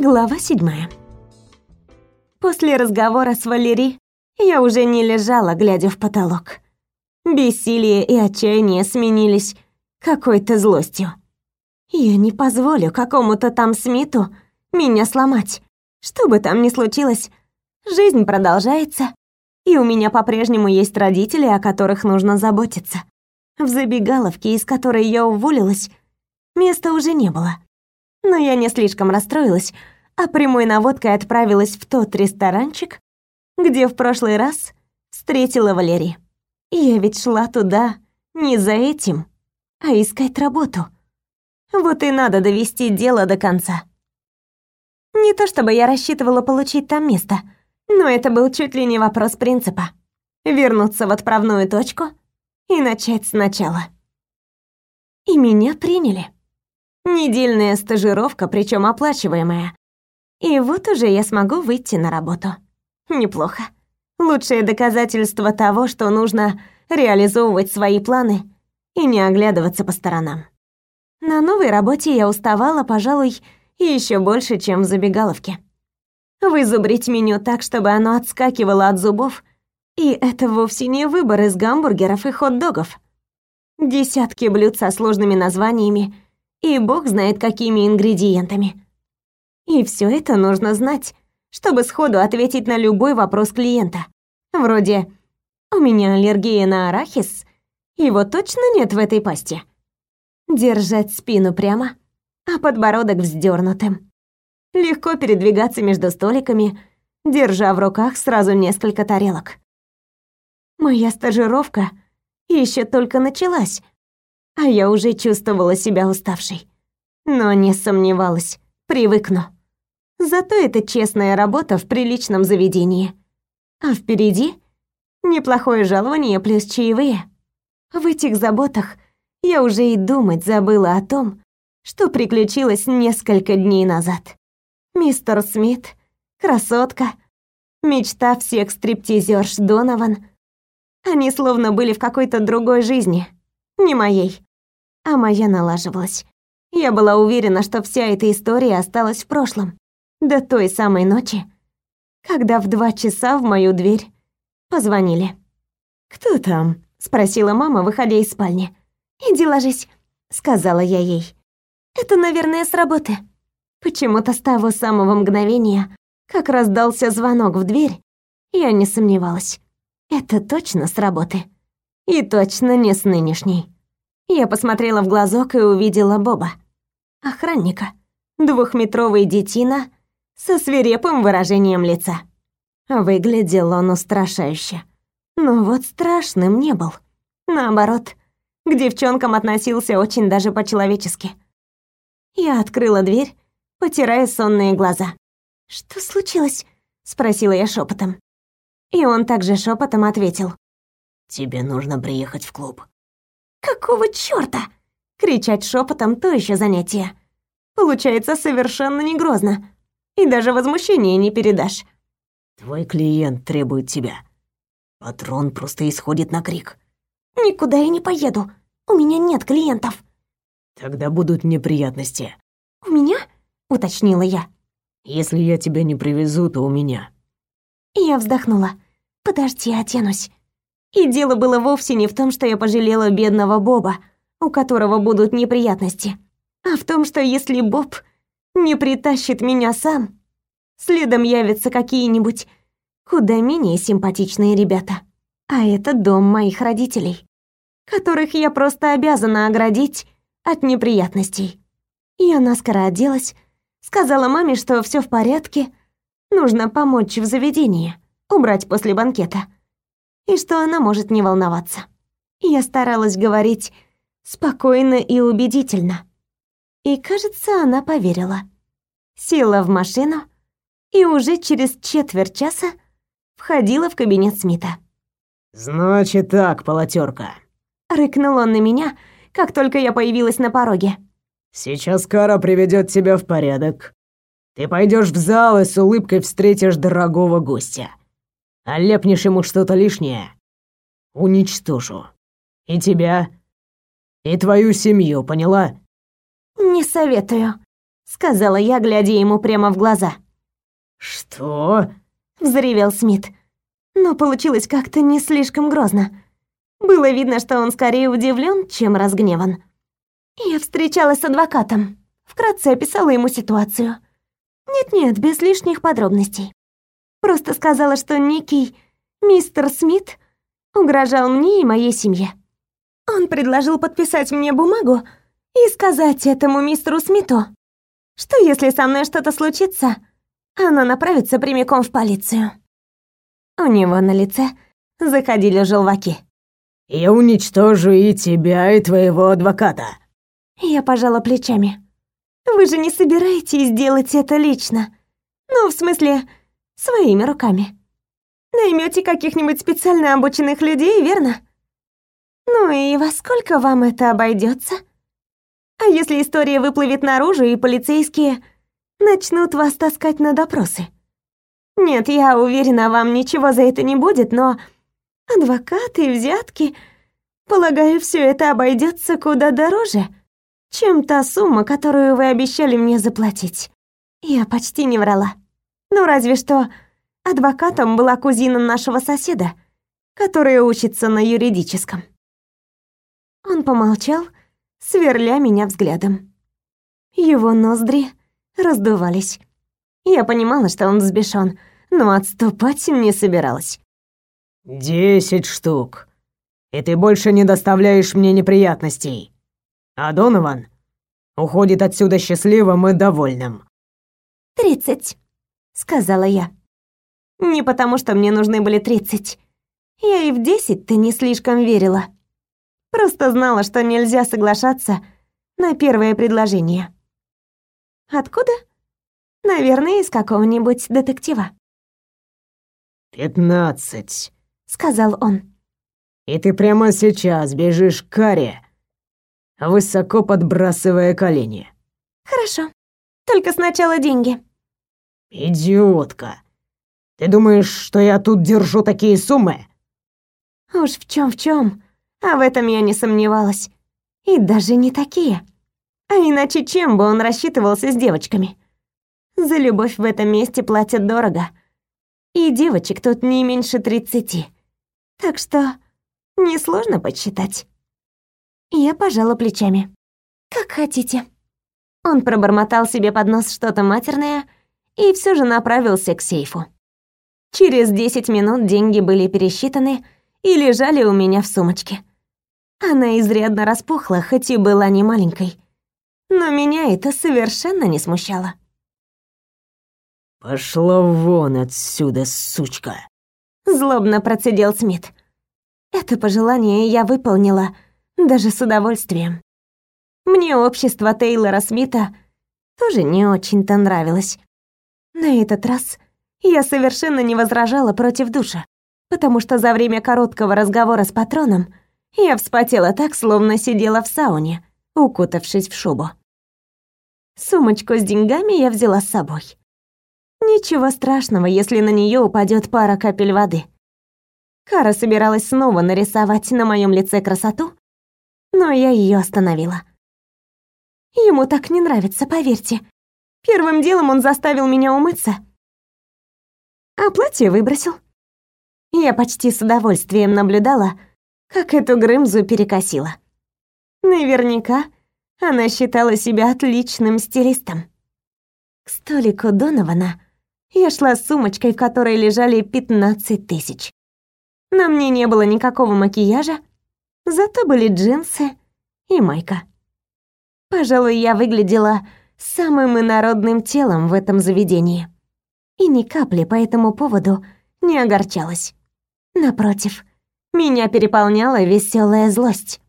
Глава седьмая. После разговора с Валери я уже не лежала, глядя в потолок. Бессилие и отчаяние сменились какой-то злостью. Я не позволю какому-то там Смиту меня сломать. Что бы там ни случилось, жизнь продолжается, и у меня по-прежнему есть родители, о которых нужно заботиться. В забегаловке, из которой я уволилась, места уже не было. Но я не слишком расстроилась, а прямой наводкой отправилась в тот ресторанчик, где в прошлый раз встретила Валерий. Я ведь шла туда не за этим, а искать работу. Вот и надо довести дело до конца. Не то чтобы я рассчитывала получить там место, но это был чуть ли не вопрос принципа. Вернуться в отправную точку и начать сначала. И меня приняли. Недельная стажировка, причем оплачиваемая. И вот уже я смогу выйти на работу. Неплохо. Лучшее доказательство того, что нужно реализовывать свои планы и не оглядываться по сторонам. На новой работе я уставала, пожалуй, еще больше, чем в забегаловке. Вызубрить меню так, чтобы оно отскакивало от зубов, и это вовсе не выбор из гамбургеров и хот-догов. Десятки блюд со сложными названиями и бог знает какими ингредиентами. И все это нужно знать, чтобы сходу ответить на любой вопрос клиента. Вроде «У меня аллергия на арахис, его точно нет в этой пасте?» Держать спину прямо, а подбородок вздернутым. Легко передвигаться между столиками, держа в руках сразу несколько тарелок. Моя стажировка еще только началась, а я уже чувствовала себя уставшей. Но не сомневалась, привыкну. Зато это честная работа в приличном заведении. А впереди неплохое жалование плюс чаевые. В этих заботах я уже и думать забыла о том, что приключилось несколько дней назад. Мистер Смит, красотка, мечта всех стриптизерш Донован. Они словно были в какой-то другой жизни, не моей. А моя налаживалась. Я была уверена, что вся эта история осталась в прошлом до той самой ночи, когда в два часа в мою дверь позвонили. «Кто там?» — спросила мама, выходя из спальни. «Иди ложись», — сказала я ей. «Это, наверное, с работы». Почему-то с того самого мгновения, как раздался звонок в дверь, я не сомневалась. Это точно с работы. И точно не с нынешней. Я посмотрела в глазок и увидела Боба. Охранника. Двухметровый детина со свирепым выражением лица. Выглядел он устрашающе. Но вот страшным не был. Наоборот, к девчонкам относился очень даже по-человечески. Я открыла дверь, потирая сонные глаза. «Что случилось?» — спросила я шепотом. И он также шепотом ответил. «Тебе нужно приехать в клуб». «Какого чёрта?» Кричать шепотом то еще занятие. Получается совершенно не грозно и даже возмущения не передашь. Твой клиент требует тебя. Патрон просто исходит на крик. Никуда я не поеду. У меня нет клиентов. Тогда будут неприятности. У меня? уточнила я. Если я тебя не привезу, то у меня. Я вздохнула. Подожди, оденусь. И дело было вовсе не в том, что я пожалела бедного Боба, у которого будут неприятности, а в том, что если Боб не притащит меня сам, следом явятся какие-нибудь куда менее симпатичные ребята. А это дом моих родителей, которых я просто обязана оградить от неприятностей. Я наскоро оделась, сказала маме, что все в порядке, нужно помочь в заведении, убрать после банкета, и что она может не волноваться. Я старалась говорить спокойно и убедительно, и, кажется, она поверила. Села в машину и уже через четверть часа входила в кабинет Смита. «Значит так, полотерка. Рыкнул он на меня, как только я появилась на пороге. «Сейчас Кара приведет тебя в порядок. Ты пойдешь в зал и с улыбкой встретишь дорогого гостя. А лепнешь ему что-то лишнее. Уничтожу. И тебя, и твою семью, поняла?» «Не советую», — сказала я, глядя ему прямо в глаза. «Что?» — взревел Смит. Но получилось как-то не слишком грозно. Было видно, что он скорее удивлен, чем разгневан. Я встречалась с адвокатом. Вкратце описала ему ситуацию. Нет-нет, без лишних подробностей. Просто сказала, что некий мистер Смит угрожал мне и моей семье. Он предложил подписать мне бумагу и сказать этому мистеру Смиту, что если со мной что-то случится, она направится прямиком в полицию. У него на лице заходили желваки. «Я уничтожу и тебя, и твоего адвоката». Я пожала плечами. «Вы же не собираетесь делать это лично? Ну, в смысле, своими руками. Наймете каких-нибудь специально обученных людей, верно? Ну и во сколько вам это обойдется? А если история выплывет наружу, и полицейские начнут вас таскать на допросы? Нет, я уверена, вам ничего за это не будет, но адвокаты, взятки... Полагаю, все это обойдется куда дороже, чем та сумма, которую вы обещали мне заплатить. Я почти не врала. Ну, разве что адвокатом была кузина нашего соседа, которая учится на юридическом. Он помолчал, сверля меня взглядом. Его ноздри раздувались. Я понимала, что он взбешён, но отступать не собиралась. «Десять штук. И ты больше не доставляешь мне неприятностей. А Донован уходит отсюда счастливым и довольным». «Тридцать», — сказала я. Не потому, что мне нужны были тридцать. Я и в десять-то не слишком верила. Просто знала, что нельзя соглашаться на первое предложение. Откуда? Наверное, из какого-нибудь детектива. «Пятнадцать», — сказал он. «И ты прямо сейчас бежишь к каре, высоко подбрасывая колени». «Хорошо. Только сначала деньги». «Идиотка. Ты думаешь, что я тут держу такие суммы?» «Уж в чем в чем, а в этом я не сомневалась. И даже не такие. А иначе чем бы он рассчитывался с девочками? За любовь в этом месте платят дорого. И девочек тут не меньше тридцати. Так что несложно подсчитать. Я пожала плечами. «Как хотите». Он пробормотал себе под нос что-то матерное и все же направился к сейфу. Через десять минут деньги были пересчитаны и лежали у меня в сумочке. Она изрядно распухла, хоть и была не маленькой. Но меня это совершенно не смущало. «Пошла вон отсюда, сучка!» Злобно процедил Смит. Это пожелание я выполнила, даже с удовольствием. Мне общество Тейлора Смита тоже не очень-то нравилось. На этот раз я совершенно не возражала против душа, потому что за время короткого разговора с патроном я вспотела так, словно сидела в сауне, укутавшись в шубу. Сумочку с деньгами я взяла с собой. Ничего страшного, если на нее упадет пара капель воды. Кара собиралась снова нарисовать на моем лице красоту, но я ее остановила. Ему так не нравится, поверьте. Первым делом он заставил меня умыться, а платье выбросил. Я почти с удовольствием наблюдала, как эту Грымзу перекосила. Наверняка она считала себя отличным стилистом. К столику Донована я шла с сумочкой, в которой лежали 15 тысяч. На мне не было никакого макияжа, зато были джинсы и майка. Пожалуй, я выглядела самым инородным телом в этом заведении. И ни капли по этому поводу не огорчалась. Напротив, меня переполняла веселая злость.